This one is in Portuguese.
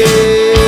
você.